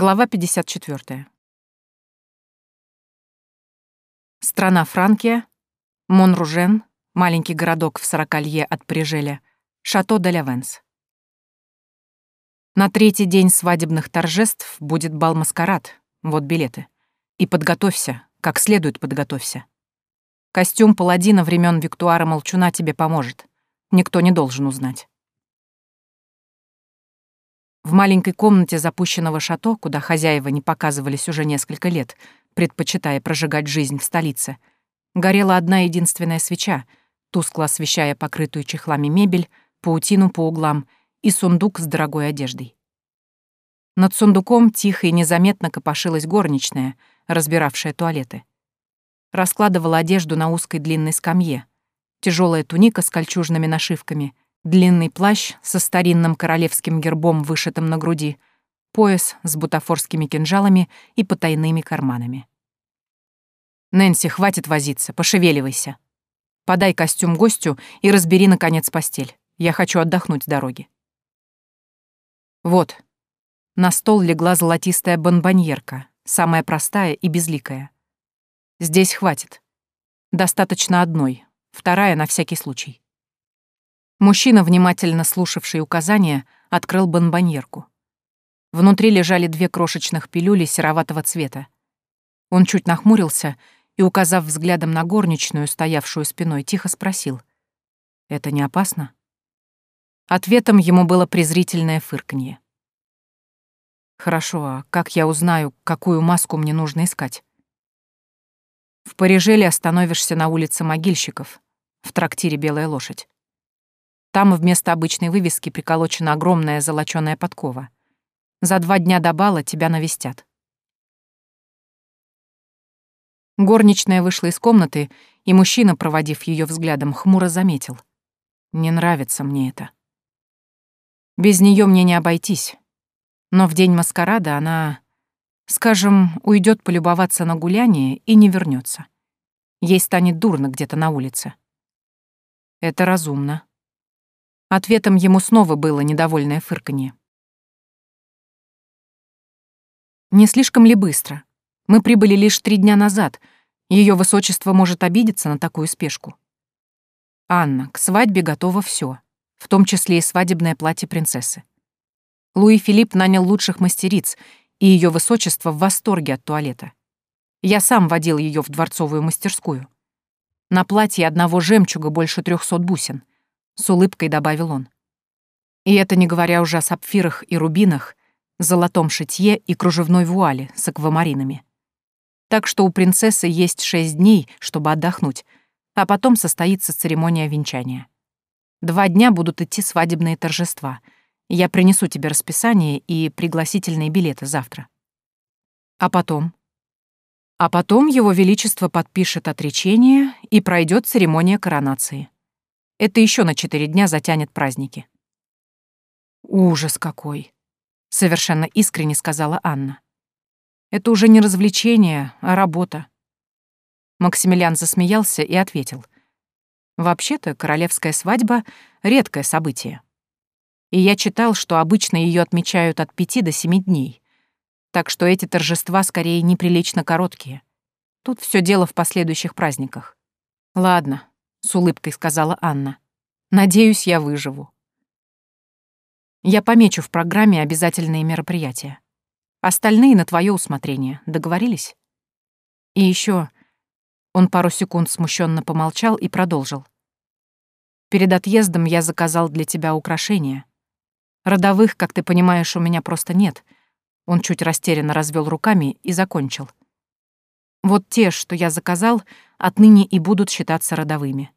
Глава 54. Страна Франкия, Монружен, маленький городок в сорокалье от Прижеля, Шато де Лявенс. На третий день свадебных торжеств будет бал-маскарад, вот билеты. И подготовься, как следует подготовься. Костюм паладина времен Виктуара Молчуна тебе поможет. Никто не должен узнать. В маленькой комнате запущенного шато, куда хозяева не показывались уже несколько лет, предпочитая прожигать жизнь в столице, горела одна единственная свеча, тускло освещая покрытую чехлами мебель, паутину по углам и сундук с дорогой одеждой. Над сундуком тихо и незаметно копошилась горничная, разбиравшая туалеты. Раскладывала одежду на узкой длинной скамье. Тяжелая туника с кольчужными нашивками — длинный плащ со старинным королевским гербом, вышитым на груди, пояс с бутафорскими кинжалами и потайными карманами. «Нэнси, хватит возиться, пошевеливайся. Подай костюм гостю и разбери, наконец, постель. Я хочу отдохнуть с дороги». Вот. На стол легла золотистая бонбоньерка, самая простая и безликая. Здесь хватит. Достаточно одной, вторая на всякий случай. Мужчина, внимательно слушавший указания, открыл бомбоньерку. Внутри лежали две крошечных пилюли сероватого цвета. Он чуть нахмурился и, указав взглядом на горничную, стоявшую спиной, тихо спросил. «Это не опасно?» Ответом ему было презрительное фырканье. «Хорошо, а как я узнаю, какую маску мне нужно искать?» «В Парижеле остановишься на улице могильщиков, в трактире «Белая лошадь». Там вместо обычной вывески приколочена огромная золочёная подкова. За два дня до бала тебя навестят. Горничная вышла из комнаты, и мужчина, проводив ее взглядом, хмуро заметил. «Не нравится мне это. Без нее мне не обойтись. Но в день маскарада она, скажем, уйдет полюбоваться на гуляние и не вернется. Ей станет дурно где-то на улице. Это разумно. Ответом ему снова было недовольное фырканье. Не слишком ли быстро? Мы прибыли лишь три дня назад. Ее высочество может обидеться на такую спешку. Анна, к свадьбе готово все, в том числе и свадебное платье принцессы. Луи Филипп нанял лучших мастериц, и ее высочество в восторге от туалета. Я сам водил ее в дворцовую мастерскую. На платье одного жемчуга больше трехсот бусин — с улыбкой добавил он. И это не говоря уже о сапфирах и рубинах, золотом шитье и кружевной вуале с аквамаринами. Так что у принцессы есть шесть дней, чтобы отдохнуть, а потом состоится церемония венчания. Два дня будут идти свадебные торжества. Я принесу тебе расписание и пригласительные билеты завтра. А потом? А потом Его Величество подпишет отречение и пройдет церемония коронации. Это еще на четыре дня затянет праздники. «Ужас какой!» — совершенно искренне сказала Анна. «Это уже не развлечение, а работа». Максимилиан засмеялся и ответил. «Вообще-то королевская свадьба — редкое событие. И я читал, что обычно ее отмечают от пяти до семи дней. Так что эти торжества скорее неприлично короткие. Тут все дело в последующих праздниках. Ладно, — с улыбкой сказала Анна. «Надеюсь, я выживу». Я помечу в программе обязательные мероприятия. Остальные на твое усмотрение. Договорились? И еще. Он пару секунд смущенно помолчал и продолжил. Перед отъездом я заказал для тебя украшения. Родовых, как ты понимаешь, у меня просто нет. Он чуть растерянно развел руками и закончил. Вот те, что я заказал, отныне и будут считаться родовыми.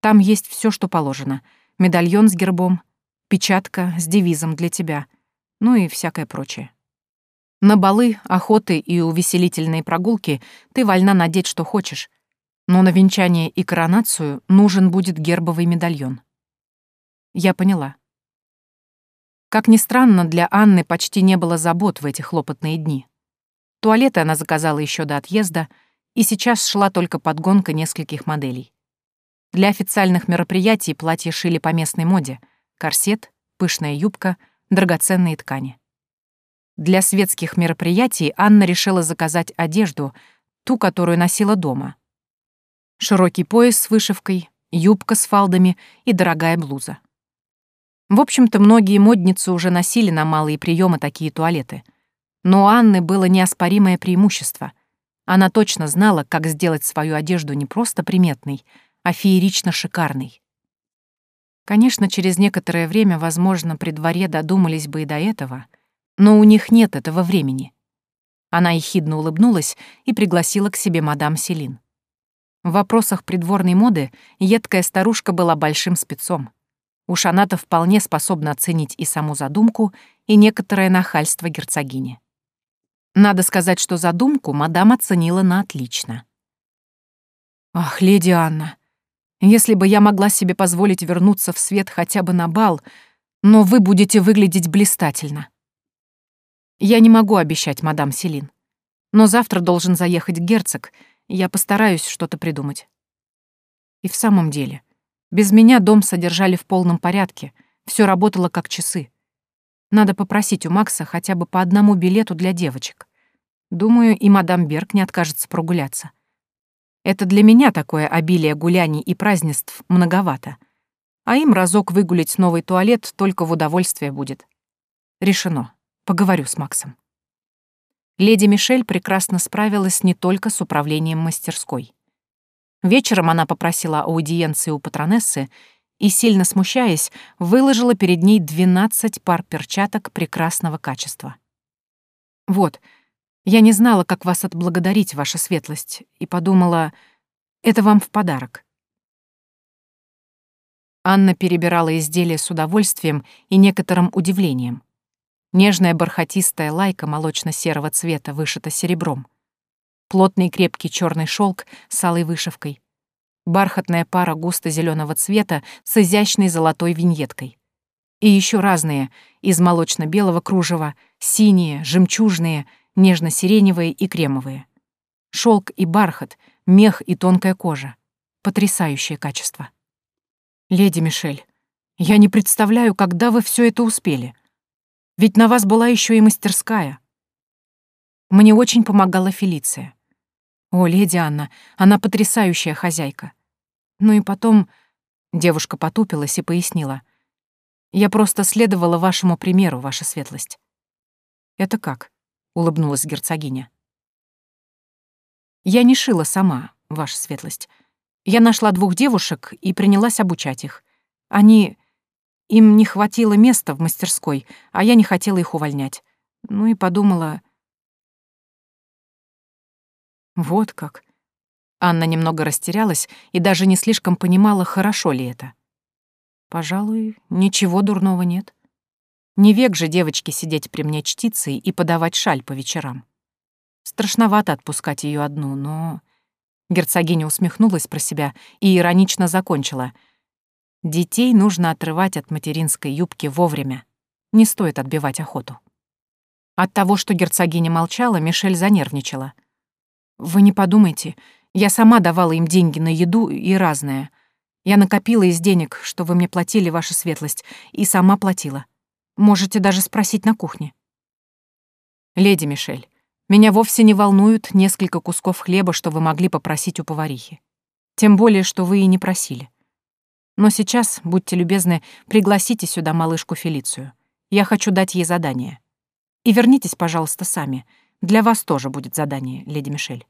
Там есть все, что положено. Медальон с гербом, печатка с девизом для тебя, ну и всякое прочее. На балы, охоты и увеселительные прогулки ты вольна надеть, что хочешь, но на венчание и коронацию нужен будет гербовый медальон. Я поняла. Как ни странно, для Анны почти не было забот в эти хлопотные дни. Туалеты она заказала еще до отъезда, и сейчас шла только подгонка нескольких моделей. Для официальных мероприятий платье шили по местной моде — корсет, пышная юбка, драгоценные ткани. Для светских мероприятий Анна решила заказать одежду, ту, которую носила дома. Широкий пояс с вышивкой, юбка с фалдами и дорогая блуза. В общем-то, многие модницы уже носили на малые приемы такие туалеты. Но у Анны было неоспоримое преимущество. Она точно знала, как сделать свою одежду не просто приметной, а феерично шикарной. Конечно, через некоторое время, возможно, при дворе додумались бы и до этого, но у них нет этого времени. Она ехидно улыбнулась и пригласила к себе мадам Селин. В вопросах придворной моды едкая старушка была большим спецом. Уж она-то вполне способна оценить и саму задумку, и некоторое нахальство герцогини. Надо сказать, что задумку мадам оценила на отлично. «Ах, леди Анна, если бы я могла себе позволить вернуться в свет хотя бы на бал, но вы будете выглядеть блистательно. Я не могу обещать, мадам Селин. Но завтра должен заехать герцог, я постараюсь что-то придумать. И в самом деле, без меня дом содержали в полном порядке, все работало как часы. Надо попросить у Макса хотя бы по одному билету для девочек. Думаю, и мадам Берг не откажется прогуляться. Это для меня такое обилие гуляний и празднеств многовато. А им разок выгулить новый туалет только в удовольствие будет. Решено. Поговорю с Максом. Леди Мишель прекрасно справилась не только с управлением мастерской. Вечером она попросила аудиенции у патронессы и, сильно смущаясь, выложила перед ней 12 пар перчаток прекрасного качества. «Вот, я не знала, как вас отблагодарить, ваша светлость, и подумала, это вам в подарок». Анна перебирала изделие с удовольствием и некоторым удивлением. Нежная бархатистая лайка молочно-серого цвета вышита серебром плотный крепкий черный шелк с алой вышивкой, бархатная пара густо-зеленого цвета с изящной золотой виньеткой. И еще разные, из молочно-белого кружева, синие, жемчужные, нежно-сиреневые и кремовые. Шелк и бархат, мех и тонкая кожа. Потрясающее качество. Леди Мишель, я не представляю, когда вы все это успели. Ведь на вас была еще и мастерская. Мне очень помогала Фелиция. О, леди Анна, она потрясающая хозяйка. Ну и потом... Девушка потупилась и пояснила. Я просто следовала вашему примеру, ваша светлость. Это как? Улыбнулась герцогиня. Я не шила сама, ваша светлость. Я нашла двух девушек и принялась обучать их. Они... Им не хватило места в мастерской, а я не хотела их увольнять. Ну и подумала... Вот как. Анна немного растерялась и даже не слишком понимала, хорошо ли это. Пожалуй, ничего дурного нет. Не век же девочке сидеть при мне чтицей и подавать шаль по вечерам. Страшновато отпускать ее одну, но... Герцогиня усмехнулась про себя и иронично закончила. Детей нужно отрывать от материнской юбки вовремя. Не стоит отбивать охоту. От того, что герцогиня молчала, Мишель занервничала. Вы не подумайте, я сама давала им деньги на еду и разное. Я накопила из денег, что вы мне платили, ваша светлость, и сама платила. Можете даже спросить на кухне. Леди Мишель, меня вовсе не волнуют несколько кусков хлеба, что вы могли попросить у поварихи. Тем более, что вы и не просили. Но сейчас, будьте любезны, пригласите сюда малышку Фелицию. Я хочу дать ей задание. И вернитесь, пожалуйста, сами. Для вас тоже будет задание, леди Мишель.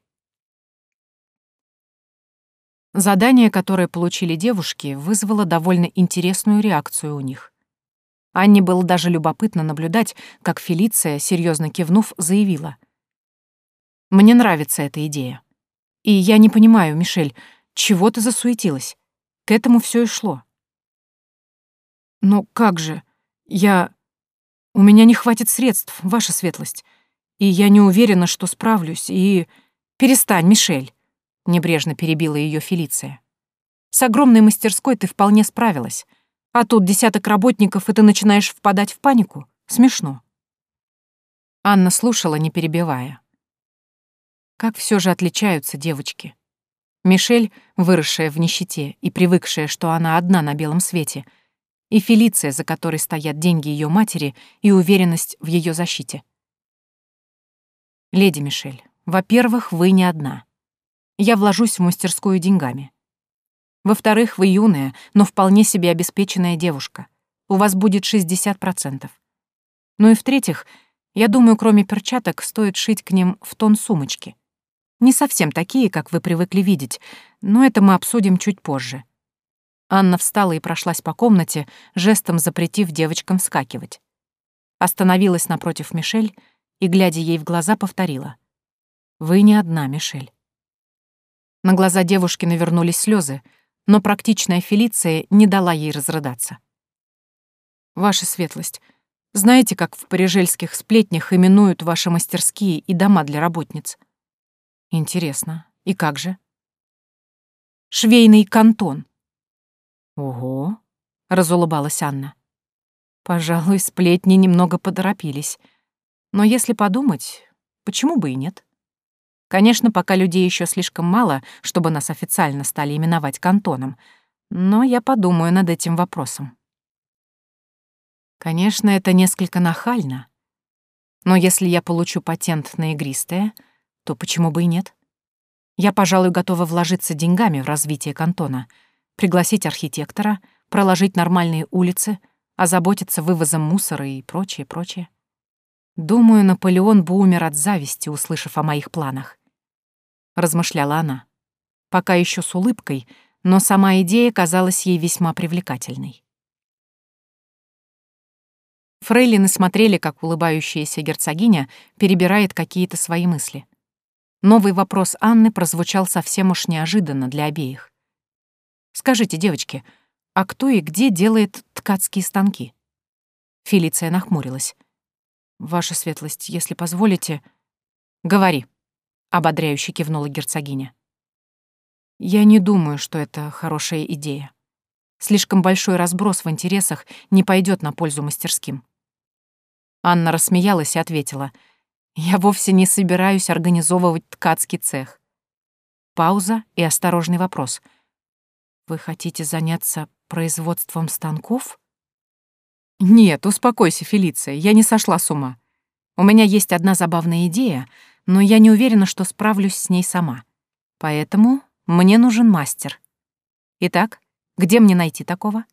Задание, которое получили девушки, вызвало довольно интересную реакцию у них. Анне было даже любопытно наблюдать, как Фелиция, серьезно кивнув, заявила. «Мне нравится эта идея. И я не понимаю, Мишель, чего ты засуетилась? К этому все и шло». «Ну как же? Я... У меня не хватит средств, ваша светлость. И я не уверена, что справлюсь, и... Перестань, Мишель. — небрежно перебила ее Фелиция. «С огромной мастерской ты вполне справилась, а тут десяток работников, и ты начинаешь впадать в панику? Смешно». Анна слушала, не перебивая. Как все же отличаются девочки. Мишель, выросшая в нищете и привыкшая, что она одна на белом свете, и Фелиция, за которой стоят деньги ее матери и уверенность в ее защите. Леди Мишель, во-первых, вы не одна. Я вложусь в мастерскую деньгами. Во-вторых, вы юная, но вполне себе обеспеченная девушка. У вас будет 60%. Ну и в-третьих, я думаю, кроме перчаток, стоит шить к ним в тон сумочки. Не совсем такие, как вы привыкли видеть, но это мы обсудим чуть позже. Анна встала и прошлась по комнате, жестом запретив девочкам вскакивать. Остановилась напротив Мишель и, глядя ей в глаза, повторила. «Вы не одна, Мишель». На глаза девушки навернулись слезы, но практичная Фелиция не дала ей разрыдаться. «Ваша светлость, знаете, как в парижельских сплетнях именуют ваши мастерские и дома для работниц?» «Интересно. И как же?» «Швейный кантон». «Ого», — разулыбалась Анна. «Пожалуй, сплетни немного поторопились. Но если подумать, почему бы и нет?» Конечно, пока людей еще слишком мало, чтобы нас официально стали именовать кантоном, но я подумаю над этим вопросом. Конечно, это несколько нахально, но если я получу патент на игристое, то почему бы и нет? Я, пожалуй, готова вложиться деньгами в развитие кантона, пригласить архитектора, проложить нормальные улицы, озаботиться вывозом мусора и прочее, прочее. Думаю, Наполеон бы умер от зависти, услышав о моих планах размышляла она. Пока еще с улыбкой, но сама идея казалась ей весьма привлекательной. Фрейлины смотрели, как улыбающаяся герцогиня перебирает какие-то свои мысли. Новый вопрос Анны прозвучал совсем уж неожиданно для обеих. «Скажите, девочки, а кто и где делает ткацкие станки?» Фелиция нахмурилась. «Ваша светлость, если позволите...» «Говори», ободряюще кивнула герцогиня. Я не думаю, что это хорошая идея. Слишком большой разброс в интересах не пойдет на пользу мастерским. Анна рассмеялась и ответила, «Я вовсе не собираюсь организовывать ткацкий цех». Пауза и осторожный вопрос. «Вы хотите заняться производством станков?» «Нет, успокойся, Фелиция, я не сошла с ума. У меня есть одна забавная идея — но я не уверена, что справлюсь с ней сама. Поэтому мне нужен мастер. Итак, где мне найти такого?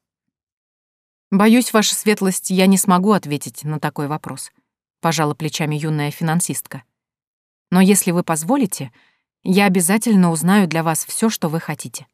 Боюсь, ваша светлость, я не смогу ответить на такой вопрос, пожала плечами юная финансистка. Но если вы позволите, я обязательно узнаю для вас все, что вы хотите.